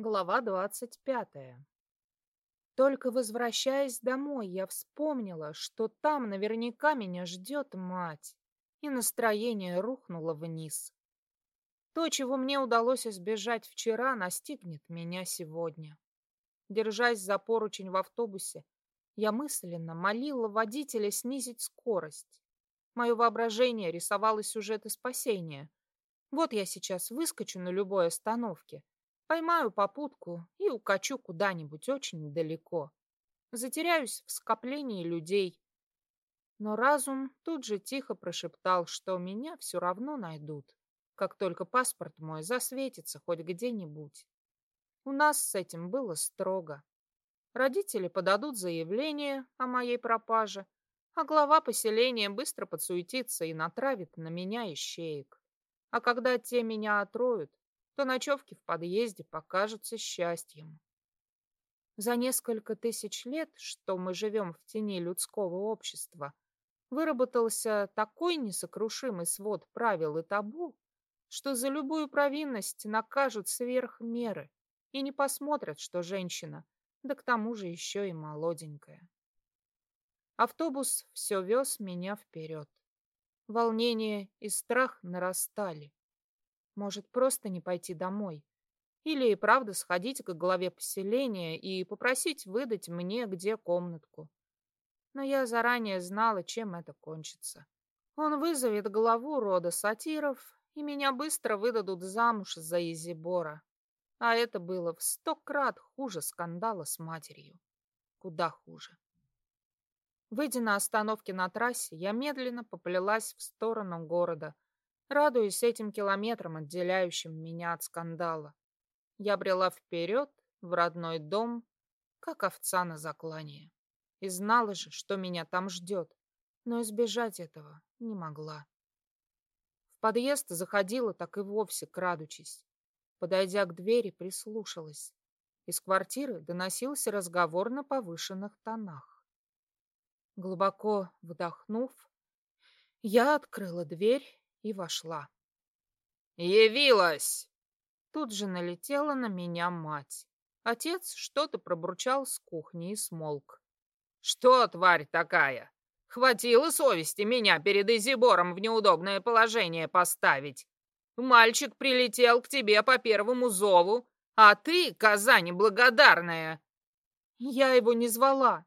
Глава двадцать пятая. Только возвращаясь домой, я вспомнила, что там наверняка меня ждет мать, и настроение рухнуло вниз. То, чего мне удалось избежать вчера, настигнет меня сегодня. Держась за поручень в автобусе, я мысленно молила водителя снизить скорость. Мое воображение рисовало сюжеты спасения. Вот я сейчас выскочу на любой остановке, Поймаю попутку и укачу куда-нибудь очень далеко. Затеряюсь в скоплении людей. Но разум тут же тихо прошептал, что меня все равно найдут, как только паспорт мой засветится хоть где-нибудь. У нас с этим было строго. Родители подадут заявление о моей пропаже, а глава поселения быстро подсуетится и натравит на меня ищеек. А когда те меня отроют, то ночевки в подъезде покажутся счастьем. За несколько тысяч лет, что мы живем в тени людского общества, выработался такой несокрушимый свод правил и табу, что за любую провинность накажут сверх меры и не посмотрят, что женщина, да к тому же еще и молоденькая. Автобус все вез меня вперед. Волнение и страх нарастали. Может, просто не пойти домой? Или и правда сходить к главе поселения и попросить выдать мне где комнатку? Но я заранее знала, чем это кончится. Он вызовет главу рода сатиров, и меня быстро выдадут замуж за Изибора. А это было в сто крат хуже скандала с матерью. Куда хуже. Выйдя на остановке на трассе, я медленно поплелась в сторону города, радуясь этим километрам, отделяющим меня от скандала. Я брела вперед, в родной дом, как овца на заклание. И знала же, что меня там ждет, но избежать этого не могла. В подъезд заходила так и вовсе, крадучись. Подойдя к двери, прислушалась. Из квартиры доносился разговор на повышенных тонах. Глубоко вдохнув, я открыла дверь и вошла. «Явилась!» Тут же налетела на меня мать. Отец что-то пробурчал с кухни и смолк. «Что, тварь такая? Хватило совести меня перед Изибором в неудобное положение поставить. Мальчик прилетел к тебе по первому зову, а ты, коза неблагодарная!» «Я его не звала!»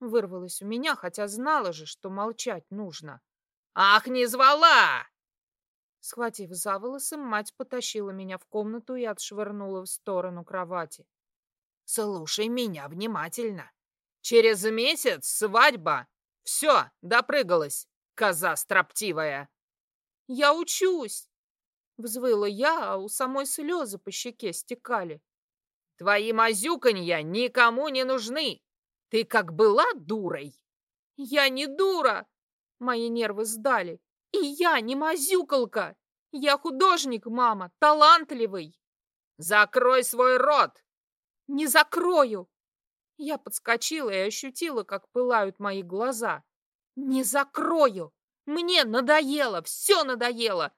Вырвалось у меня, хотя знала же, что молчать нужно. «Ах, не звала!» Схватив за волосы, мать потащила меня в комнату и отшвырнула в сторону кровати. «Слушай меня внимательно. Через месяц свадьба. Все, допрыгалась, коза строптивая». «Я учусь!» Взвыла я, а у самой слезы по щеке стекали. «Твои мазюканья никому не нужны! Ты как была дурой!» «Я не дура!» Мои нервы сдали. И я не мазюкалка. Я художник, мама, талантливый. Закрой свой рот. Не закрою. Я подскочила и ощутила, как пылают мои глаза. Не закрою. Мне надоело, все надоело.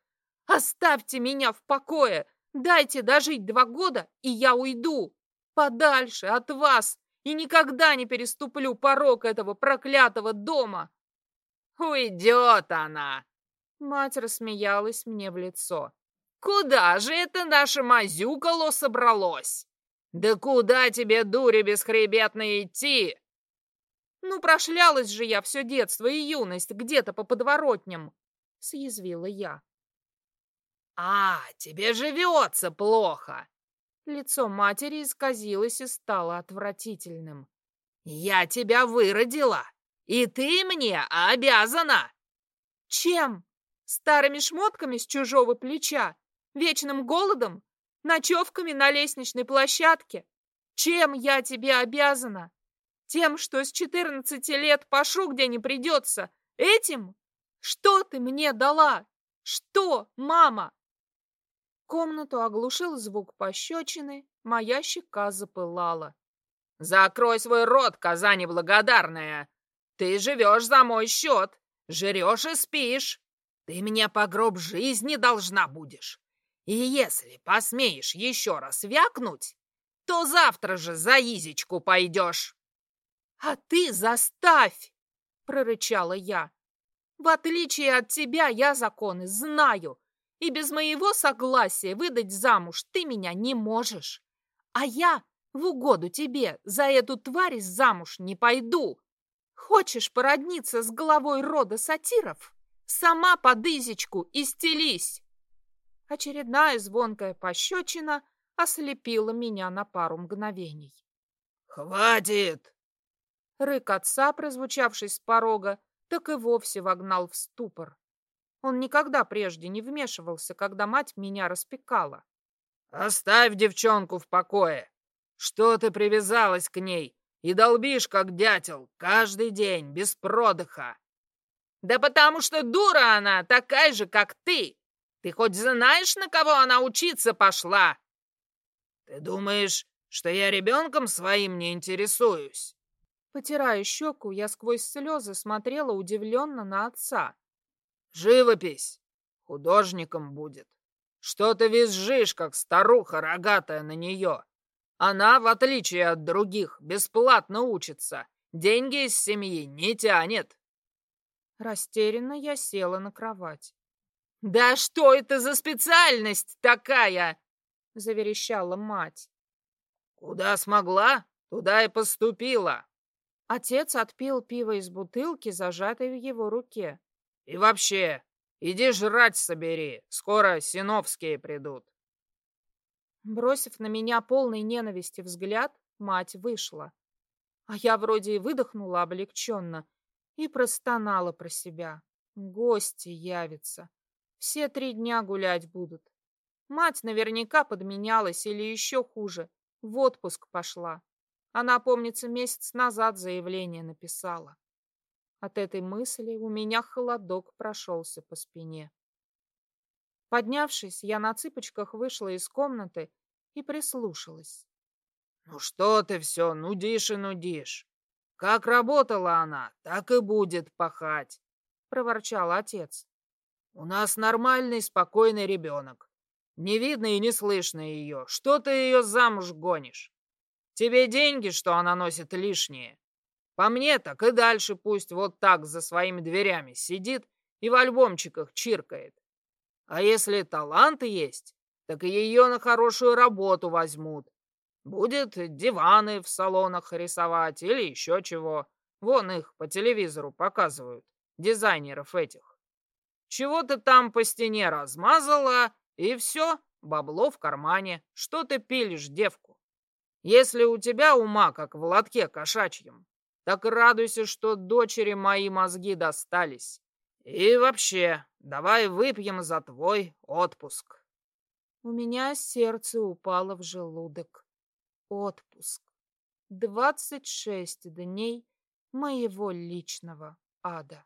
Оставьте меня в покое. Дайте дожить два года, и я уйду. Подальше от вас и никогда не переступлю порог этого проклятого дома. Уйдет она, Мать рассмеялась мне в лицо. «Куда же это наше мазюкало собралось? Да куда тебе, дури бесхребетной, идти?» «Ну, прошлялась же я все детство и юность где-то по подворотням», — съязвила я. «А, тебе живется плохо!» Лицо матери исказилось и стало отвратительным. «Я тебя выродила, и ты мне обязана!» «Чем?» Старыми шмотками с чужого плеча, вечным голодом, ночевками на лестничной площадке. Чем я тебе обязана? Тем, что с четырнадцати лет пошу где не придется. Этим? Что ты мне дала? Что, мама? Комнату оглушил звук пощечины, моя щека запылала. «Закрой свой рот, коза неблагодарная! Ты живешь за мой счет, жрешь и спишь!» Ты меня по гроб жизни должна будешь. И если посмеешь еще раз вякнуть, то завтра же за Изичку пойдешь. А ты заставь, прорычала я. В отличие от тебя, я законы знаю, и без моего согласия выдать замуж ты меня не можешь. А я в угоду тебе за эту тварь замуж не пойду. Хочешь породниться с головой рода сатиров? Сама под изечку и стелись. Очередная звонкая пощечина ослепила меня на пару мгновений. «Хватит!» Рык отца, прозвучавший с порога, так и вовсе вогнал в ступор. Он никогда прежде не вмешивался, когда мать меня распекала. «Оставь девчонку в покое! Что ты привязалась к ней и долбишь, как дятел, каждый день, без продыха?» «Да потому что дура она, такая же, как ты! Ты хоть знаешь, на кого она учиться пошла?» «Ты думаешь, что я ребенком своим не интересуюсь?» Потирая щеку, я сквозь слезы смотрела удивленно на отца. Живопись. Художником будет. Что ты визжишь, как старуха рогатая на нее? Она, в отличие от других, бесплатно учится. Деньги из семьи не тянет. Растерянно я села на кровать. «Да что это за специальность такая?» — заверещала мать. «Куда смогла, туда и поступила». Отец отпил пиво из бутылки, зажатой в его руке. И вообще, иди жрать собери, скоро синовские придут. Бросив на меня полный ненависти взгляд, мать вышла. А я вроде и выдохнула облегченно и простонала про себя. Гости явятся. Все три дня гулять будут. Мать наверняка подменялась или еще хуже, в отпуск пошла. Она, помнится, месяц назад заявление написала. От этой мысли у меня холодок прошелся по спине. Поднявшись, я на цыпочках вышла из комнаты и прислушалась. «Ну что ты все нудишь и нудишь? Как работала она, так и будет пахать», — проворчал отец. «У нас нормальный, спокойный ребенок. Не видно и не слышно ее. Что ты ее замуж гонишь? Тебе деньги, что она носит лишние, по мне так и дальше пусть вот так за своими дверями сидит и в альбомчиках чиркает. А если талант есть, так и ее на хорошую работу возьмут. Будет диваны в салонах рисовать или еще чего. Вон их по телевизору показывают, дизайнеров этих. Чего ты там по стене размазала, и все, бабло в кармане. Что ты пилишь, девку? Если у тебя ума, как в лотке кошачьем, так радуйся, что дочери мои мозги достались. И вообще, давай выпьем за твой отпуск. У меня сердце упало в желудок. Отпуск. Двадцать шесть дней моего личного ада.